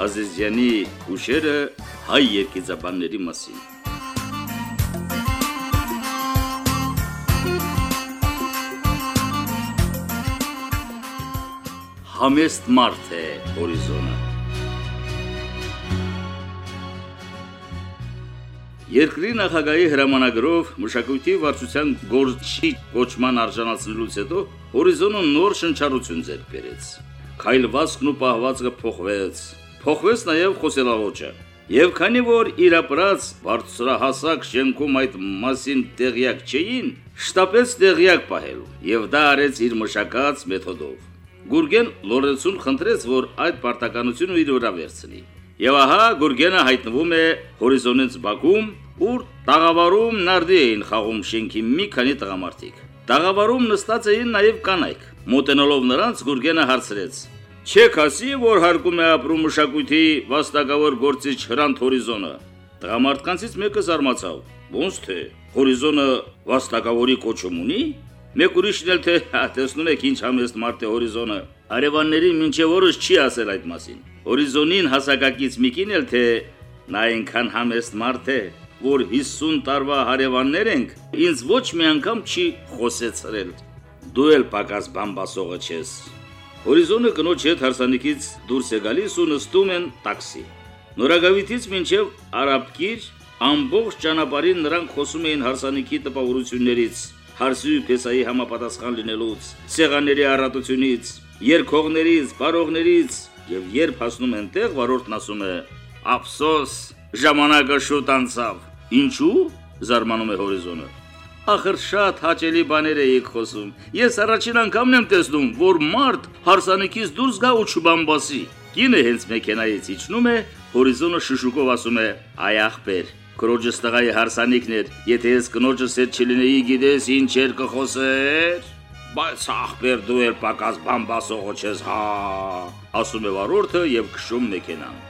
Ազիզյանի հուշերը հայ երկիծաբանների մասին։ Համեստ մարդ է հորիզոնը։ Երկրի նախագահի հրամանագրով մշակույթի վարչության գործչի կոչման արժանացնելուց հետո հորիզոնը նոր շնչառություն ձեռք բերեց։ Քայլվածքն ու պահվածքը փոխվեց։ Փոխվեց նաև խոսելաոճը։ Եվ քանի որ իր ապրած բարձրահասակ շենքում այդ մասին տեղյակ չէին, շտապեց տեղյակ պահել, եւ դա արեց իր մշակած մեթոդով։ Գուրգեն Լորենցուն խնդրեց, որ այդ պարտականությունը իր վրա վերցնի։ Եվ ահա Գուրգենը հայտնվում է հորիզոնից Բաքում, ուր տաղավարում նարդի էին խաղում շենքի մի քանի տղամարդիկ։ Տաղավարում նստած էին նաև կանայք։ Մոտենալով նրանց Գուրգենը հարցրեց. «Չեք ասի, որ հարկում է ապրում մշակույթի վաստակավոր գործիչ Հրանտ հորիզոնը»։ Տղամարդկանցից մեկը զարմացավ. «Ոնց թե հորիզոնը վաստակավորի կոչում ունի»։ Մեկ ուրիշն էլ թե տեսնում եք ինչ համեստ մարդ է հորիզոնը։ Արևաններին մինչև օրս չի ասել այդ մասին։ Հորիզոնին հասակակից միկին էլ թե նա այնքան համեստ մարդ է, որ 50 տարվա հարևաններ ենք, ինձ ոչ մի անգամ չի խոսեցրել։ Դու էլ պակաս բամբասողը ես։ Հորիզոնը կնոջ հետ հարսանիքից դուրս է գալիս ու նստում են տաքսի։ Նորագավիթից մինչև Արաբկիր ամբողջ ճանապարհին նրանք խոսում էին հարսանիքի տպավորություններից հարսի ու փեսայի համապատասխան լինելուց, սեղանների առատությունից, երկողներից, բարողներից եւ երբ հասնում են տեղ, վարորդն ասում է. «Ափսոս, ժամանակը շուտ անցավ»։ Ինչու՞։ զարմանում է հորիզոնը։ Ախր շատ հաճելի բաներ էիք խոսում։ Ես առաջին անգամն եմ տեսնում, որ մարդ հարսանիքից դուրս գա ու չբամբասի։ Կինը հենց մեքենայից իջնում է, հորիզոնը շշուկով ասում է. «Այ ախպեր, Քրոջս տղայի հարսանիքն էր, եթե ես կնոջս հետ չլինեի, գիտես ինչ էր կխոսեր։ Բայց ախպեր դու էր պակաս բամբասողը չես, հա, ասում է վարորդը եւ քշում մեքենան։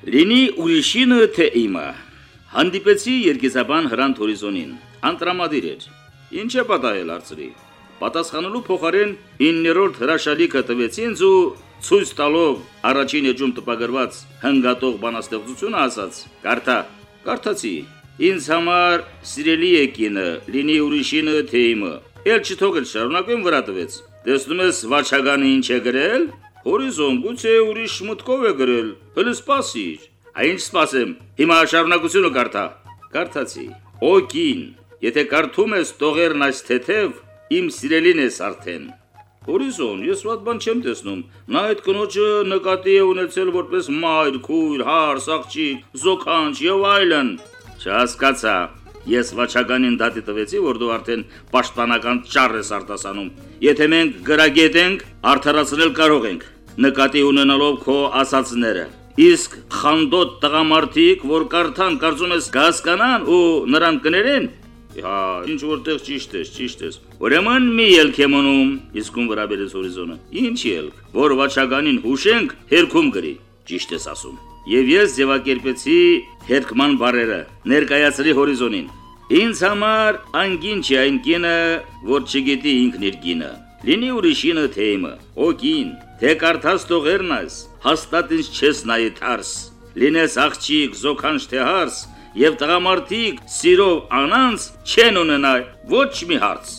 Լինի ուրիշինը թե իմը։ Հանդիպեցի երկիզաբան Հրանտ Հորիզոնին։ Անտրամադիր էր։ Ինչ է պատահել արծրի։ Պատասխանելու փոխարեն 9-րդ հրաշալիքը տվեց ինձ ու ցույց տալով առաջին էջում տպագրված հնգատող բանաստեղծությունը ասաց. «Կարթա»։ Կարթացի։ Ինձ համար սիրելի է կինը, լինի ուրիշինը թե իմը։ Էլ չթողել շարունակեմ վրա տվեց։ Տեսնում ես Վաչագանը ինչ է գրել։ Հորիզոն գուցե ուրիշ մտքով է գրել։ Հələ սպասիր։ Այն սպասեմ։ Հիմա շարունակությունը կարդա։ Կարդացի։ Օ կին, Եթե կարդում ես տողերն այս թեթև, իմ սիրելին ես արդեն։ Հորիզոն, ես ված բան չեմ տեսնում։ Նա այդ կնոջը նկատի է ունեցել որպես մայր, քույր, հարս, աղջիկ, զոքանչ եւ այլն։ Չհասկացա։ Ես վաչականին դատի տվեցի, որ դու արդեն պաշտպանական ճառ ես արտասանում։ Եթե մենք գրագետ ենք, արդարացնել կարող ենք, նկատի ունենալով քո ասացները։ Իսկ խանդոտ տղամարդիկ, որ կարդան, կարծում ես կհասկանան ու նրան կներեն, Հա, ինչ որտեղ ճիշտ ես, ճիշտ ես։ Ուրեմն մի ելք եմ ունում, իսկում վրա բերեց հորիզոնը։ Ինչ ելք, որ վաչականին հուշենք, հերքում գրի։ Ճիշտ ես ասում։ Եվ ես ձևակերպեցի հերկման բարերը, ներկայացրի հորիզոնին։ Ինձ համար անգին չի այն կինը, որ չգիտի ինքն իր կինը։ Լինի ուրիշինը թեյմը, օկին, թե կարդաս տողերնաս, հաստատ ինձ չես նայի թարս։ Լինես աղջիկ, զոքանչ թե հարս, եւ տղամարդիկ սիրով անանց չեն ունենա ոչ մի հարց։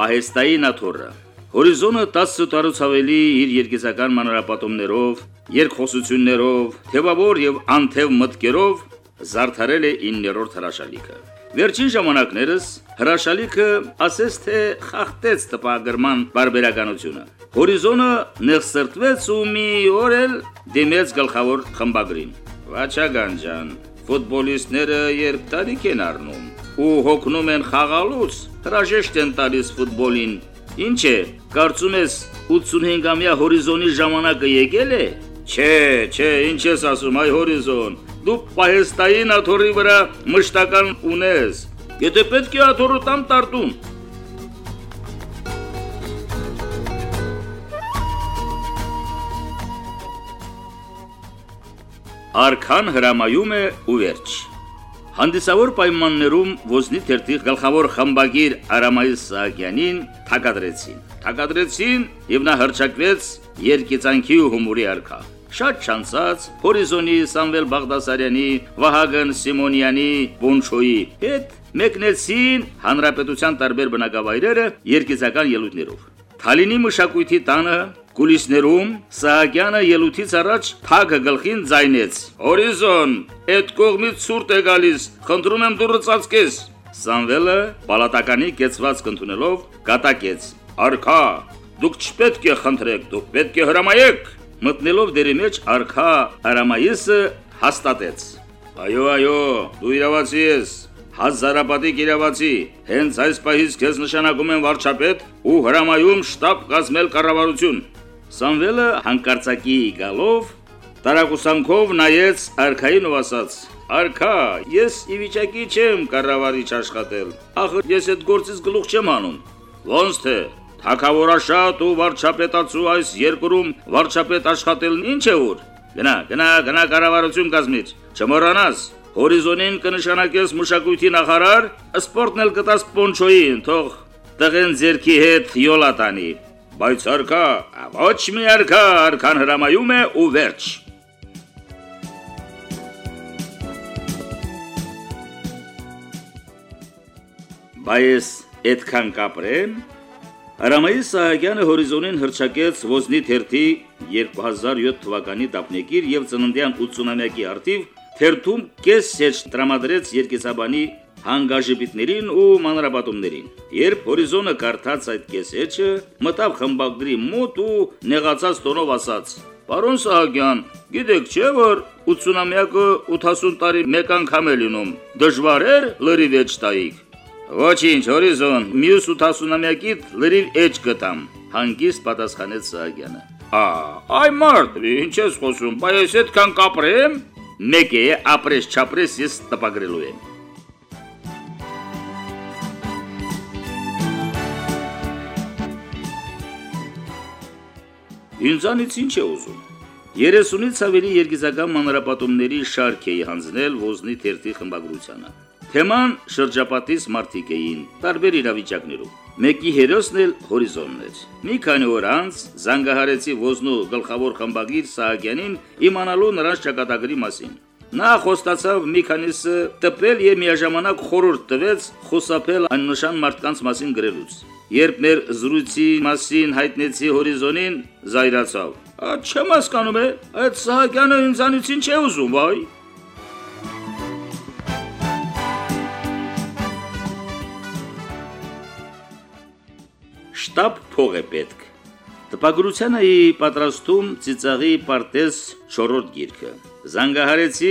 Պահեստայի նաթորը Հորիզոնը 10 տարուց ավելի իր երկիզական մանրապատումներով, երկխոսություններով, թևավոր եւ անթև մտքերով զարդարել է 9-րդ հրաշալիքը։ Վերջին ժամանակներս հրաշալիքը ասես թե խախտեց տպագրման բարբերականությունը։ Հորիզոնը ներսրտվեց ու մի օր էլ դիմեց գլխավոր խմբագրին։ Վաչագան ջան, ֆուտբոլիստները երբ տարիք են առնում ու հոգնում են խաղալուց, հրաժեշտ են տալիս ֆուտբոլին։ Ինչ է, կարծում ես 85-ամյա հորիզոնի ժամանակը եկել է։ Չէ, չէ, ինչ ես ասում, այ հորիզոն։ Դու պահեստային աթորի վրա մշտական ունես։ Եթե պետք է աթորը տամ տարտում, Արքան հրամայում է ու վերջ։ Հանդիսավոր պայմաններում ոզնի թերթի գլխավոր խմբագիր Արամայիս Սահակյանին թակադրեցին։ Թակադրեցին եւ նա հրճակվեց երկիծանքի ու հումորի արքա։ Շատ չանցած Հորիզոնի Սամվել Բաղդասարյանի, Վահագն Սիմոնյանի, Բոնչոյի հետ մեկնեցին հանրապետության տարբեր բնակավայրերը երկիծական ելույթներով։ Թալինի մշակույթի տանը Կուլիսներում Սահակյանը ելույթից առաջ թագը գլխին ձայնեց. «Հորիզոն, այդ կողմից ցուրտ է գալիս, խնդրում եմ դուրը ծածկես»։ Սամվելը պալատականի կեցված կընդունելով կատակեց. «Արքա, դուք չպետք է խնդրեք, դուք պետք է հրամայեք»։ Մտնելով դերի մեջ արքա Արամայիսը հաստատեց. «Այո, այո, դու իրավացի ես, հազարապատիկ իրավացի, հենց այս պահից քեզ նշանակում են վարչապետ ու հրամայում շտաբ կազմել կառավարություն։ Սամվելը հանկարծակի գալով տարակուսանքով նայեց արքային ու ասաց. Արքա, ես ի վիճակի չեմ կառավարիչ աշխատել։ Ախր ես այդ գործից գլուխ չեմ անում։ Ոնց թե Թակավորաշատ ու վարչապետացու այս երկրում վարչապետ աշխատելն ինչ է որ։ Գնա, գնա, գնա կառավարություն կազմից։ Չմոռանաս, Հորիզոնին կնշանակես մշակույթի նախարար, սպորտն էլ կտաս Պոնչոյին, թող տղեն ձերքի հետ յոլա տանի։ Բայց արքա, ոչ մի արքա, արքան հրամայում է ու վերջ։ Բայց այդքան կապրեմ Հրամայի Սահակյանը հորիզոնին հրճակեց ոզնի թերթի 2007 թվականի դափնեկիր եւ ծննդյան 80-ամյակի արդիվ թերթում կես սեջ տրամադրեց երկեցաբանի հանգաժպիտներին ու մանրապատումներին։ Երբ հորիզոնը կարդաց այդ կեսեջը, մտավ խմբագրի մոտ ու նեղացած տոնով ասաց. Պարոն Սահակյան, գիտեք չէ, որ 80-ամյակը 80 տարի մեկ անգամ է լինում։ Դժվար էր լրիվ էջ տայիք։ Ոչինչ, հորիզոն, մյուս 80-ամյակիդ լրիվ էջ գտամ, հանգիստ պատասխանեց Սահակյանը։ Ա, այ մարդ, ինչ ես խոսում, բայց այդքան կապրեմ, մեկ է ապրես չապրես ես տպագրելու եմ։ Ինձանից ինչ է ուզում։ 30-ից ավելի երգիզական մանրապատումների շարք էի հանձնել ոզնի թերթի խմբագրությանը։ Թեման շրջապատից մարդիկ էին, տարբեր իրավիճակներում։ Մեկի հերոսն էլ հորիզոնն էր։ Մի քանի օր անց զանգահարեցի ոզնու գլխավոր խմբագիր Սահակյանին իմանալու նրանց ճակատագրի մասին։ Նա խոստացավ մի քանիսը տպել եւ միաժամանակ խորհուրդ տվեց խոսապել աննշան մարդկանց մասին գրելուց։ Երբ մեր զրույցի մասին հայտնեցի հորիզոնին, զայրացավ։ Ա չեմ հասկանում է, այդ Սահակյանը ինձանից ինչ է ուզում, վայ։ Շտաբ փող է պետք։ Տպագրությանը պատրաստում ծիծաղի պարտեզ 4-րդ գիրքը։ Զանգահարեցի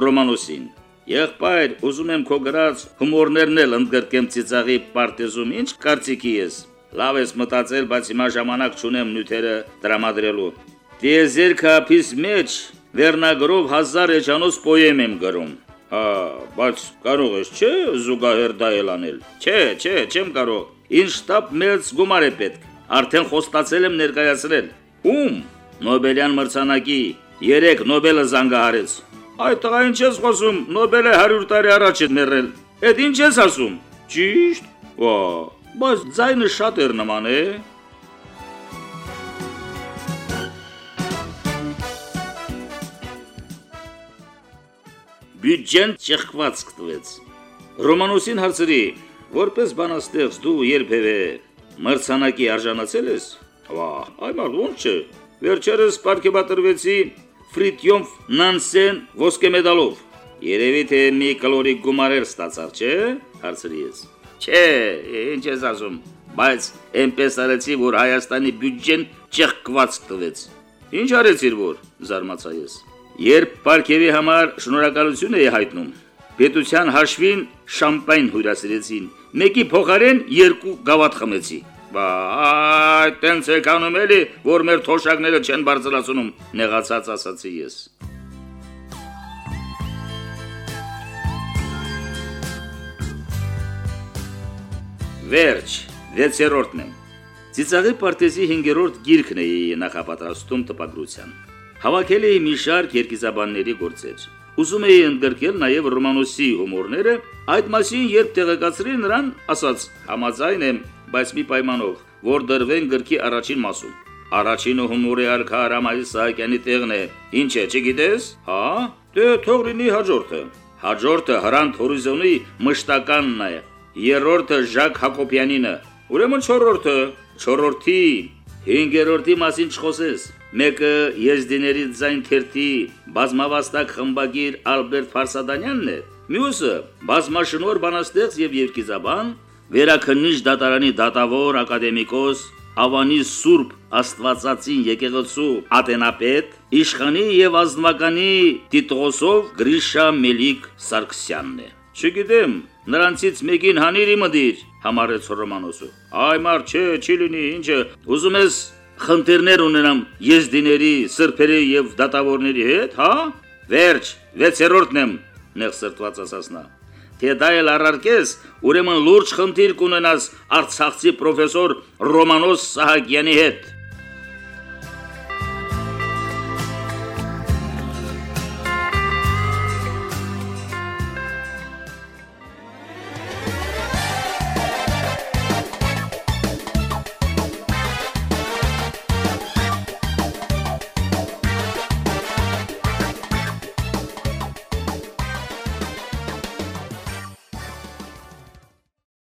Ռոմանոսին։ Եղբայր, ուզում եմ քո գրած հումորներն էլ ընդգրկեմ ծիծաղի պարտեզում, ինչ կարծիքի ես։ Լավ ես մտածել, բայց հիմա ժամանակ չունեմ նյութերը տրամադրելու։ Տիեզեր քափիս մեջ վերնագրով 1000 էջանոց պոեմ եմ գրում։ Հա, բայց կարող ես, չէ, զուգահեռ դա էլ անել։ Չէ, չէ, չեմ կարող։ Ինչ շտաբ մեծ գումար է պետք։ Արդեն խոստացել եմ ներկայացրել։ Ում Նոբելյան մրցանակի 3 Նոբելը զանգահարեց։ Այդ տղա ինչ ես խոսում, Նոբելը 100 տարի առաջ է մեռել։ Էդ ինչ ես ասում։ Ճիշտ։ Ո, բայց ձայնը շատ էր նման է։ Բյուջեն ճեղքված կտվեց։ Ռոմանոսին հարցրի. որպես բանաստեղծ դու երբևէ մրցանակի արժանացել ես։ Վա, այ մարդ ոնց չէ։ Վերջերս ապարգևատրվեցի Ֆրիտյոֆ Նանսեն ոսկե մեդալով։ Երևի թե մի կլորիկ գումարեր ստացավ, չէ՞, հարցրի ես։ Չէ, ինչ ես ասում, բայց այնպես արեցի, որ Հայաստանի բյուջեն ճեղքված տվեց։ Ինչ արեցիր որ, զարմացա ես։ Երբ Պարքևի համար շնորհակալություն էի հայտնում, պետության հաշվին շամպայն հյուրասիրեցին։ Մեկի փոխարեն երկու գավաթ խմեցի։ Բա, այտենց եք անում էլի, որ մեր թոշակները չեն բարձրացնում, նեղացած ասացի ես։ Վերջ, 6-րդն եմ։ Ծիծաղի պարտեզի 5-րդ գիրքն է նախապատրաստում տպագրության։ Հավաքել էի մի շարք երկիզաբանների գործեր։ Ուզում էի ընդգրկել նաև Ռոմանոսի հումորները, այդ մասին երբ տեղեկացրի նրան, ասաց. «Համաձայն եմ, բայց մի պայմանով, որ դրվեն գրքի առաջին մասում»։ Առաջինը հումորի արքա Արամայի Սահակյանի տեղն է։ Ինչ է, չգիտես։ Հա, դե թող լինի հաջորդը։ Հաջորդը Հրանտ Հորիզոնի մշտականն է։ Երրորդը Ժակ Հակոբյանինը։ Ուրեմն չորրորդը, չորրորդի, հինգերորդի մասին չխոսես։ Մեկը Եզդիների ձայն թերթի բազմավաստակ խմբագիր Ալբերտ Ֆարսադանյանն է։ Մյուսը բազմաշնոր բանաստեղծ եւ երկիզաբան, վերաքննիչ դատարանի դատավոր ակադեմիկոս Ավանի Սուրբ Աստվածածին եկեղեցու ատենապետ իշխանի եւ ազնվականի տիտղոսով Գրիշա Մելիք Սարգսյանն է։ Չգիտեմ, նրանցից մեկին հանիրի մդիր, համարեց Ռոմանոսը։ Այ մար չէ, չի լինի, ինչը, ուզում ես խնդիրներ ունենամ եզդիների, սրբերի եւ դատավորների հետ, հա? Վերջ, 6-րդն եմ, նեղ սրտված ասաց նա թե դա էլ առարկես, ուրեմն լուրջ խնդիր կունենաս Արցախցի պրոֆեսոր Ռոմանոս Սահակյանի հետ։